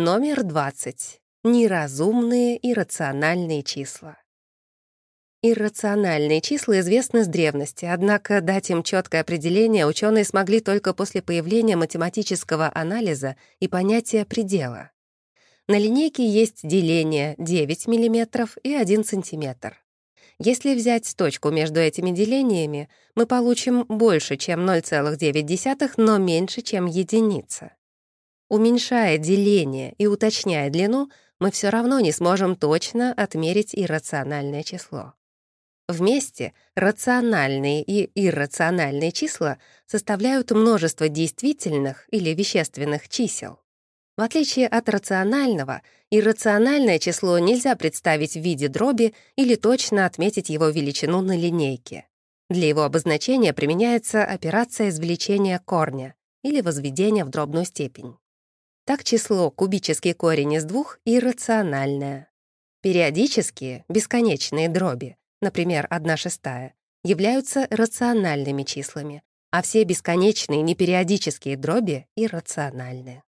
Номер 20. Неразумные иррациональные числа. Иррациональные числа известны с древности, однако дать им четкое определение ученые смогли только после появления математического анализа и понятия предела. На линейке есть деление 9 мм и 1 см. Если взять точку между этими делениями, мы получим больше, чем 0,9, но меньше, чем единица. Уменьшая деление и уточняя длину, мы все равно не сможем точно отмерить иррациональное число. Вместе рациональные и иррациональные числа составляют множество действительных или вещественных чисел. В отличие от рационального, иррациональное число нельзя представить в виде дроби или точно отметить его величину на линейке. Для его обозначения применяется операция извлечения корня или возведения в дробную степень. Так число кубический корень из двух иррациональное. Периодические, бесконечные дроби например, 1 шестая, являются рациональными числами, а все бесконечные непериодические дроби — иррациональны.